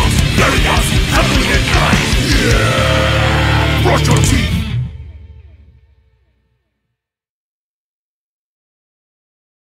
Furious.